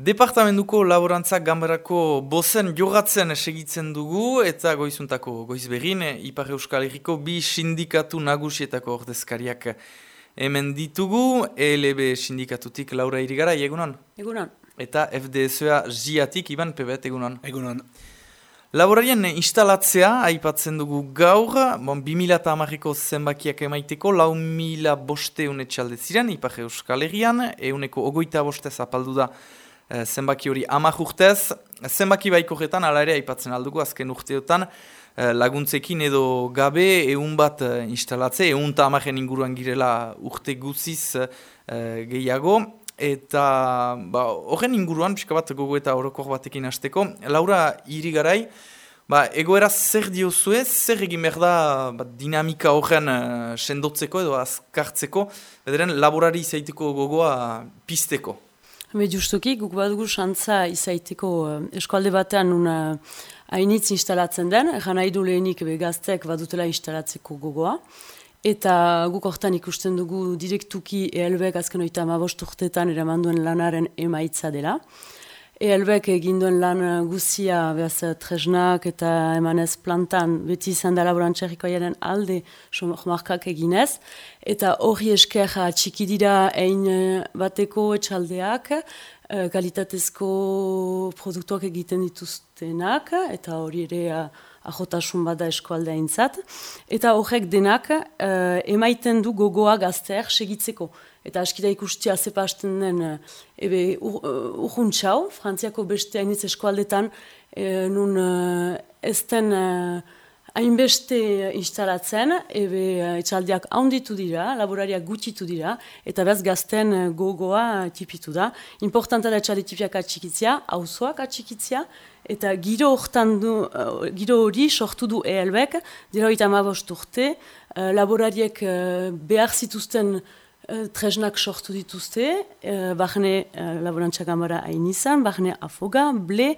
Departamentuko laborantza gambarako bozen jogatzen segitzen dugu eta goizuntako goiz berin, Ipar Euskal Herriko bi sindikatu nagusietako ordezkariak hemen ditugu, ELB sindikatutik Laura Irigara, egunon? Egunon. Eta FDSA jiatik Iban Pebet, egunon? Egunon. Laborarien instalatzea, aipatzen dugu gaur, bon, 2008ko zenbakiak emaiteko, lau mila boste unetxalde ziren, Ipar Euskal Herrian, euneko ogoita bostez apaldu da zenbaki hori amak urtez, zenbaki baiko jetan, ala ere aipatzen aldugu azken urteotan, eh, laguntzekin edo gabe ehun bat eh, instalatze, ehun eta amaren inguruan girela urte guziz gehiago, eta ba, horren inguruan, pixka bat gogo eta horokor batekin hasteko, Laura iri garai, ba, egoera zer diozue, zer egin behar da ba, dinamika horren sendotzeko edo azkartzeko, bederen laborari izaiteko gogoa pisteko. Hame justuki, guk badugu xantza izaiteko uh, eskualde batean una hainitz instalatzen den, egan nahi du lehenik begaztek badutela instalatzeko gogoa. Eta guk hortan ikusten dugu direktuki ELBek azken oita amabost urtetan eramanduen lanaren emaitza dela. Ehelbek egin duen lan guzia, behaz, tresnak eta emanez plantan, beti izan da laborantxerriko jaren alde, markak eginez. Eta hori esker txiki dira ein bateko etxaldeak, eh, kalitatezko produktuak egiten dituztenak, eta hori ere ahotasun bada eskualdea intzat. Eta horrek denak uh, emaiten du gogoa gazteak segitzeko. Eta askida ikustia zepa hasten den uh, ebe urhuntxau, uh, frantziako beste hainitz eskualdetan, uh, nun uh, ez den hainbeste instalatzen, ebe etxaldiak haunditu dira, laborariak gutitu dira, eta bez gazten gogoa tipitu da. Importanta da etxaldi tipiak atxikitzia, hauzoak atxikitzia, eta giro du, giro hori sortu du ELBek, dira hori urte, uh, laborariek behar zituzten tresnak sortu dituzte, bahne laborantza gamara hain izan, bahne afoga, ble,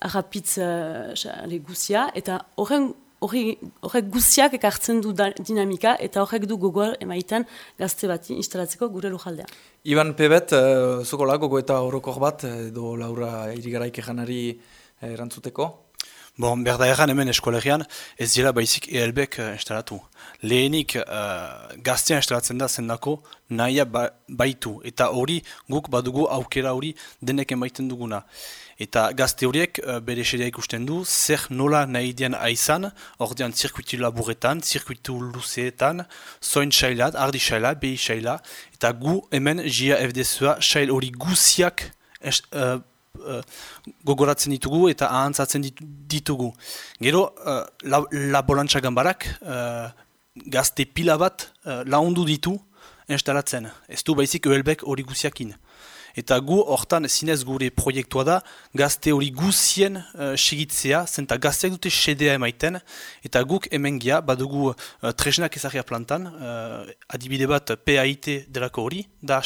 arrapitz uh, guzia, eta horren horrek guziak ekartzen du dinamika eta horrek du gogoa emaiten gazte bat instalatzeko gure lujaldea. Iban Pebet, uh, zokola gogo eta horokor bat, edo Laura irigaraik janari erantzuteko? Bon, berda erran hemen eskolegian, ez dira baizik ELBek uh, instalatu. Lehenik uh, gaztean instalatzen da zendako nahia ba, baitu. Eta hori guk badugu aukera hori denek emaiten duguna. Eta gazte horiek uh, bere xeria ikusten du, zer nola nahi dian aizan, ordean zirkuitu laburetan, zirkuitu luzeetan, zoin xailat, ardi xailat, behi xailat, eta gu hemen jia FDSua xail hori guziak uh, gogoratzen ditugu eta ahantzatzen ditugu. Gero, uh, la, la bolantza gambarak uh, gazte pila bat uh, laundu ditu instalatzen. Ez du baizik oelbek hori guziakin. Eta gu hortan zinez gure proiektua da gazte hori guzien uh, segitzea, zenta gazteak dute sedea emaiten, eta guk hemen gia, badugu uh, tresnak ezagia plantan, uh, adibide bat PAIT delako hori, da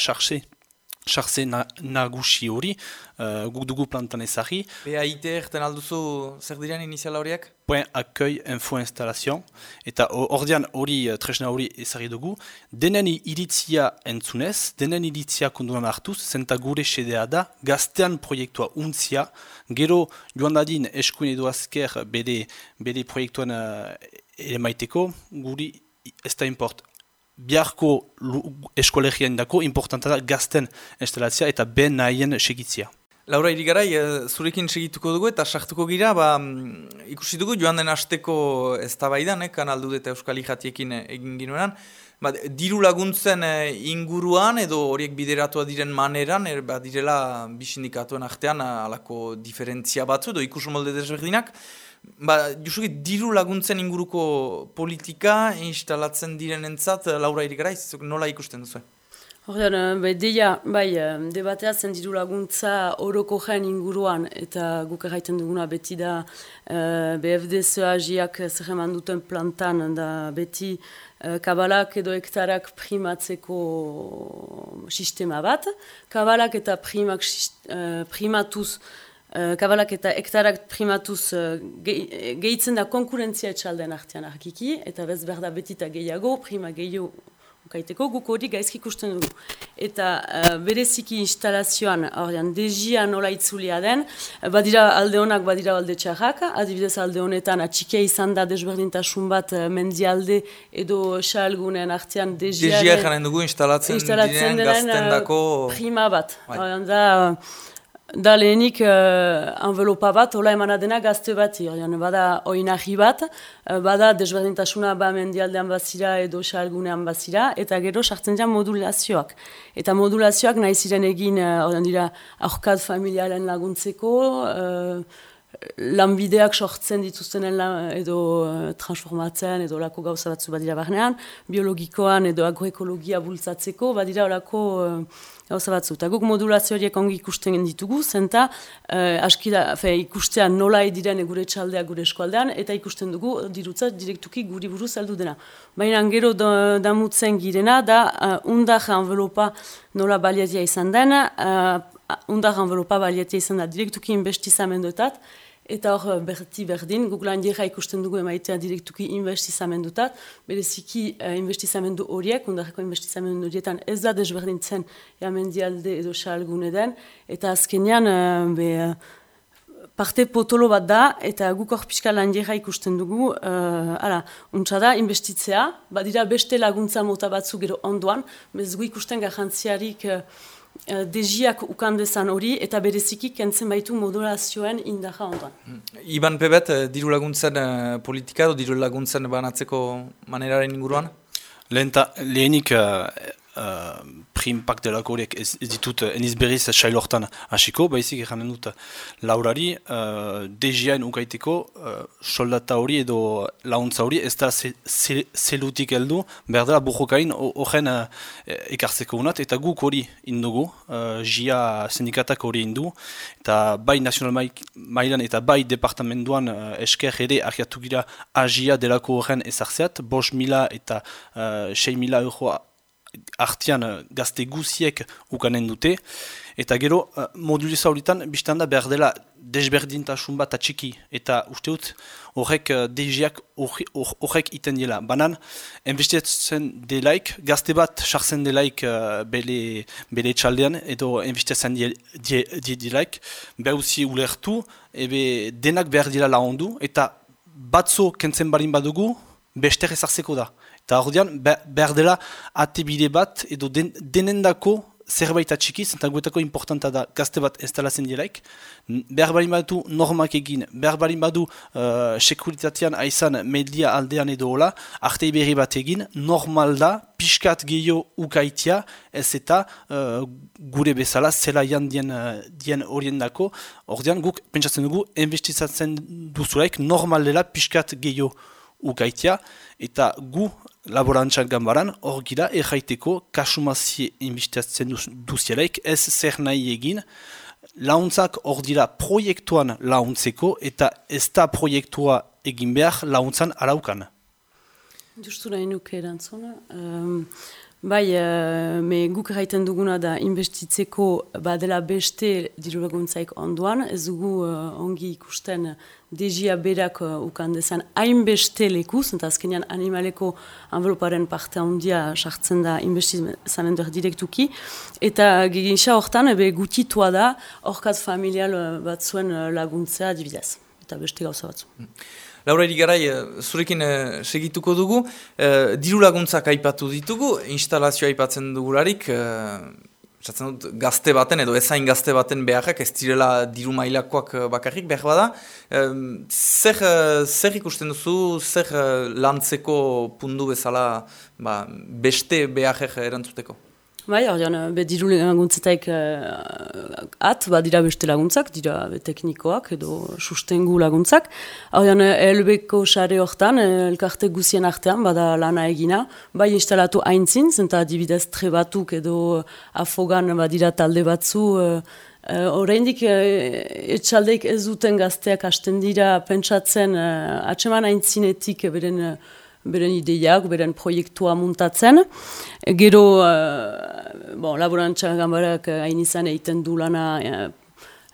charxe Charze nagusi hori, uh, guk dugu plantan ezari. PAIT erten alduzu zer diren iniziala horiek? Point Accueil Info Installation. Eta ordean hori, uh, tresna hori ezari dugu. Denen iritzia entzunez, denen iritzia konduan hartuz, zenta gure sedea da, gaztean proiektua untzia, gero joan dadin eskuin edo azker bere, bere proiektuan uh, ere maiteko, guri ez da import biharko eskolegian dako importanta da gazten instalatzia eta ben nahien segitzia. Laura irigarai, eh, zurekin segituko dugu eta sartuko gira, ba, mm, ikusi dugu joan den asteko ez tabaidan, eh, kanaldu eta euskal jatiekin eh, egin ginoenan, ba, diru laguntzen inguruan edo horiek bideratua diren maneran, er, ba, direla bisindikatuen artean alako diferentzia batzu edo ikusumolde desberdinak, Ba, Jusuki, diru laguntzen inguruko politika instalatzen diren entzat, Laura Irigarai, nola ikusten duzu? Horrean, eh, bai, deia, bai, eh, debatea zen diru laguntza oroko inguruan, eta guk erraiten duguna beti da uh, eh, BFDSA-jiak zerreman duten plantan, da beti uh, kabalak edo hektarak primatzeko sistema bat. Kabalak eta primak uh, primatuz Uh, kabalak eta hektarak primatuz uh, gehitzen da konkurentzia etxaldean artean arkiki, eta bez berda betita gehiago, prima gehiago ukaiteko, guk hori gaizki ikusten dugu. Eta uh, bereziki instalazioan, ordean, dezia nola itzulia den, badira alde honak, badira alde txarrak, adibidez alde honetan, atxikia izan da desberdintasun bat uh, mendialde edo xalgunen artean dezia... Dezia jaren dugu instalatzen, instalatzen diren gaztendako... Prima bat. Bai. Ordean da... Da lehenik uh, envelopa bat, hola emana dena gazte bat, irrian, bada oinahi bat, uh, bada desberdintasuna ba mendialdean bazira edo xalgunean bazira, eta gero sartzen dira modulazioak. Eta modulazioak nahi ziren egin, uh, dira, aurkad familialen laguntzeko, uh, lanbideak sortzen dituztenen edo uh, transformatzen edo lako gauza batzu badira barnean, biologikoan edo agroekologia bultzatzeko badira olako uh, gauza batzu. Eta guk modulazio horiek ongi ikusten ditugu, zenta uh, askida, fe, ikustean nola ediren gure txaldea gure eskualdean, eta ikusten dugu dirutza direktuki guri buruz aldu dena. Baina gero damutzen girena da uh, undar envelopa nola baliatia izan dena, uh, undar envelopa baliatia izan da direktuki investizamenduetat, Eta hor, berti berdin, Google handiera ikusten dugu emaitea direktuki investizamendutat, bereziki uh, investizamendu horiek, undarreko investizamendu horietan ez da desberdintzen dialde edo xalgune den, eta azkenean uh, be, uh, parte potolo bat da, eta guk hor pixka handiera ikusten dugu, uh, ala, untsa da, investitzea, badira beste laguntza mota batzu gero ondoan, bez gu ikusten garrantziarik Eh, dejiak ukandezan hori eta bereziki kentzen baitu modulazioen indaja ondoan. Hmm. Iban Pebet, eh, diru laguntzen uh, politika edo diru laguntzen banatzeko maneraren inguruan? Lehenik uh, primpak delako horiek ez, ez ditut eniz berriz sailortan hasiko, baizik eranen dut laurari uh, dejiain ukaiteko uh, soldata hori edo launtza hori ez da zelutik se, heldu behar dela bujokain horren uh, ekartzeko unat eta guk hori indugu, uh, jia sindikatak hori indu eta bai nazional mailan eta bai departamentuan uh, esker ere ahiatu gira agia delako horren ezartzeat, bos mila eta uh, sei mila euroa artian uh, gazte guziek ukanen dute, eta gero uh, modulizua horietan biztanda behar dela desberdintasun bat atxiki, eta uste horrek uh, dejiak horrek iten dela. Banan, investiatzen delaik, gazte bat sartzen delaik uh, bele, bele txaldean, edo investiatzen delaik, behar usi ulertu, ebe denak behar dela lahondu, eta batzo kentzen barin badugu, bester ezartzeko da. Eta hor dian, behar dela atebide bat edo den, denendako zerbait atxikiz, eta guetako importanta da gazte bat instalazen dielaik. Behar balin badu normak egin, behar balin badu uh, sekuritatean aizan media aldean edo hola, arte berri bat egin, normal da, pixkat gehiago ukaitia, ez eta uh, gure bezala zela jan dien, uh, dien horien dako. Hor dian, guk pentsatzen dugu, investizatzen duzulaik, normal dela pixkat gehiago ukaitia, eta gu laborantzak gambaran, hor gira, erraiteko kasumazie inbiztatzen duzielaik, ez zer nahi egin, launtzak hor dira proiektuan launtzeko, eta ez da proiektua egin behar launtzan araukan. Justu nahi nuke erantzuna. Um, bai, uh, me guk erraiten duguna da investitzeko badela beste diru onduan, ez dugu uh, ongi ikusten dezia berak uh, ukan dezan hainbeste lekuz, eta azkenean animaleko enveloparen parte handia sartzen da investizamenduak direktuki, eta gegintza hortan ebe gutitua da horkat familial bat zuen uh, laguntzea dibidez, eta beste gauza batzu. Laura Erigarai, zurekin segituko dugu, diru laguntzak aipatu ditugu, instalazioa aipatzen dugularik, Zatzen dut, gazte baten edo ezain gazte baten beharrak, ez direla diru mailakoak eh, bakarrik behar bada. zer, eh, zer ikusten duzu, zer eh, lantzeko pundu bezala ba, beste beharrak erantzuteko? Bai, hori be diru laguntzetaik uh, at, ba, dira beste laguntzak, dira teknikoak edo sustengu laguntzak. Hori elbeko xare hortan, elkarte guzien artean, bada lana egina, bai instalatu haintzin, zenta adibidez trebatuk edo afogan ba, dira talde batzu, uh, Uh, Horreindik uh, etxaldeik ez duten gazteak hasten dira pentsatzen uh, atseman aintzinetik beren beren ideiak, beren proiektua muntatzen. Gero, uh, bon, laborantza gambarak hain izan egiten du lana uh,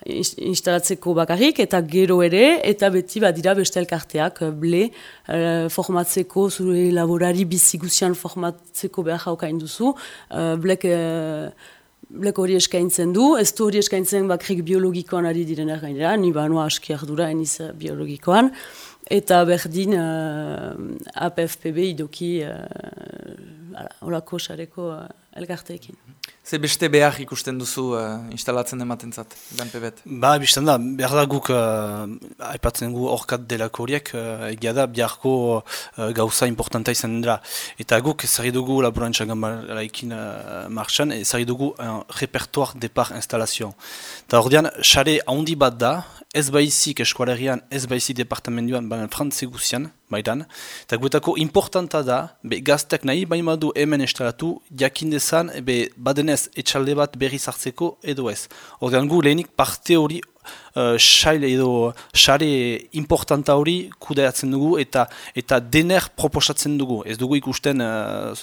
instalatzeko bakarrik, eta gero ere, eta beti badira beste elkarteak, ble, uh, formatzeko, zure laborari biziguzian formatzeko behar haukain duzu, uh, blek, uh, blek hori eskaintzen du, ez du hori eskaintzen bakrik biologikoan ari diren gainera, ni banoa aski ardura eniz biologikoan, eta berdin uh, APFPB idoki uh, olako xareko uh, elkarteekin. Ze beste behar ikusten duzu uh, instalatzen ematen zat, BNPB? Ba, bizten da, behar da guk uh, aipatzen gu orkat delako horiek, uh, egia da, biharko uh, gauza importanta izan dira. Eta guk ezari dugu laborantza gambaraikin uh, marxan, ezari dugu un repertoar de par instalazio. Eta hor dian, xare handi bat da, ez baizik eskualerian, ez baizik departamentuan, baina frantze guzian, baitan. Eta guetako importanta da, be gaztek nahi baimadu hemen estalatu, jakindezan, be badenez etxalde bat berri zartzeko edo ez. Ordean gu lehenik parte hori uh, edo sare importanta hori kudeatzen dugu eta eta dener proposatzen dugu. Ez dugu ikusten uh,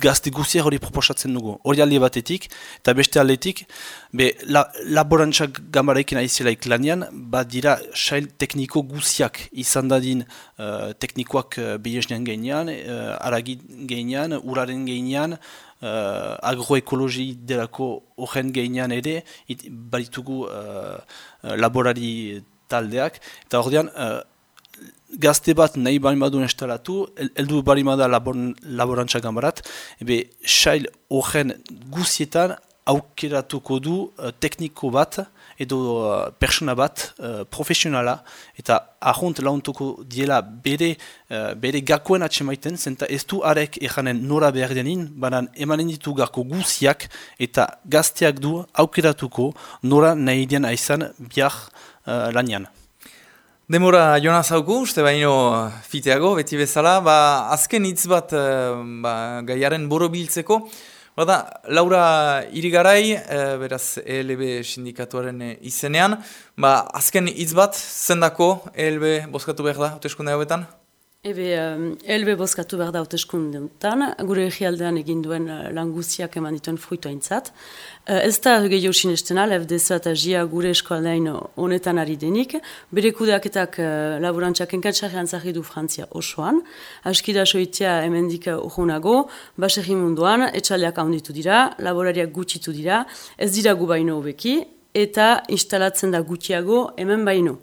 gazte guzier hori proposatzen dugu. Hori alde batetik eta beste aldetik be, la, laborantzak gambaraekin aizelaik lanian bat dira sail tekniko guziak izan dadin uh, teknikoak uh, behesnean gainean, uh, aragi gainean, uraren gainean, uh, agroekologi delako horren gainean ere, it, baritugu uh, laborari taldeak, eta hor uh, gazte bat nahi badu instalatu, heldu bali bada labor, laborantza gambarat, ebe sail horren guzietan aukeratuko du uh, tekniko bat, edo uh, persona bat uh, profesionala eta ahont launtuko diela bere, uh, bere gakoen atxemaiten, zenta ez du arek ejanen nora behar denin, banan emanen ditu gako guziak eta gazteak du aukeratuko nora nahi dian aizan biar uh, lanian. Demora Jonas hauku, uste baino fiteago, beti bezala, ba, azken hitz bat ba, gaiaren boro biltzeko, Bada, Laura Irigarai, e, beraz ELB sindikatuaren eh, izenean, ba, azken hitz bat, zendako ELB bozkatu behar da, hauteskunde hauetan? Ebe, um, ELB bozkatu behar da hauteskunde gure egialdean egin duen uh, languziak eman dituen fruitu haintzat. Uh, ez da gehiago sinesten al, FDZ eta GIA gure eskualdein honetan ari denik, bere kudeaketak laborantxak enkatsarrean zahi du Frantzia osoan, askida soitia emendik urgunago, baserri munduan, etxaleak handitu dira, laborariak gutxitu dira, ez dira gu baino hobeki, eta instalatzen da gutxiago hemen baino.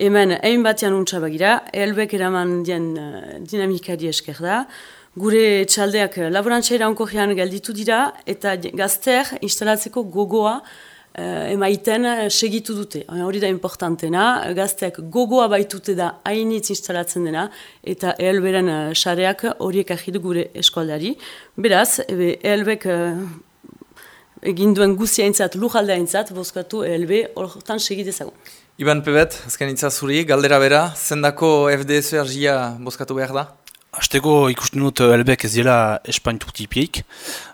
Hemen, egin batean untsa bagira, elbek eraman dien uh, dinamikari esker da, gure txaldeak laborantza iraunko gelditu dira, eta gazter instalatzeko gogoa uh, emaiten segitu dute. Hori da importantena, gazteak gogoa baitute da hainitz instalatzen dena, eta elberen uh, xareak horiek ahidu gure eskualdari. Beraz, ebe, elbek uh, egin duen guziaintzat, lujaldeaintzat, bozkatu elbe horretan segitezagun. Iban Pebet, azken itzazuri, galdera bera, zendako FDS-ergia bozkatu behar da? Azteko ikusten dut eh, elbek ez dira espainituk tipiek.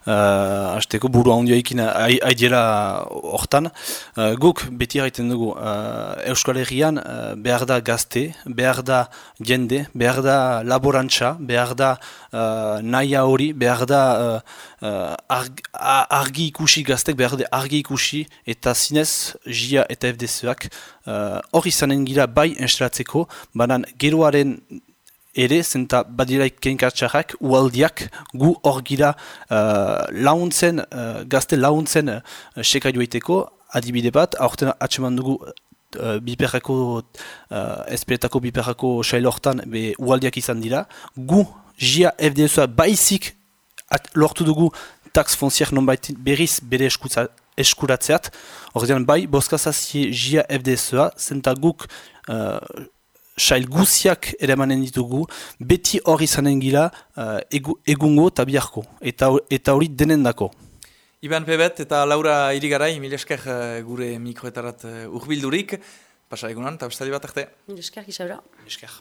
Uh, eh, Azteko buru handioekin haidiela hortan. Uh, guk beti haiten dugu uh, Euskal Herrian uh, behar da gazte, behar da jende, behar da laborantza, behar da uh, naia hori, behar da uh, argi ikusi gaztek, behar da argi ikusi eta zinez JIA eta FDZ-ak uh, izanen gira bai enstelatzeko, banan geroaren ere, zenta badiraik kenkatxarrak, ualdiak gu hor gira uh, launtzen, uh, gazte launtzen uh, seka joiteko, adibide bat, aurten atseman dugu uh, biperrako, uh, esperetako biperrako sail hortan be ualdiak izan dira, gu jia FDSA baizik at, lortu dugu tax fonziak non berriz bere eskuratzeat, hor bai, boskazazie jia FDSA, zenta guk uh, sail guziak ere manen ditugu, beti hori izanen gila uh, egungo eta biharko, eta hori denendako. Iban Pebet eta Laura Irigarai, mil esker uh, gure mikroetarat uh, urbildurik, pasa egunan, eta bestali bat arte. Mil esker, Isabela. Mil esker.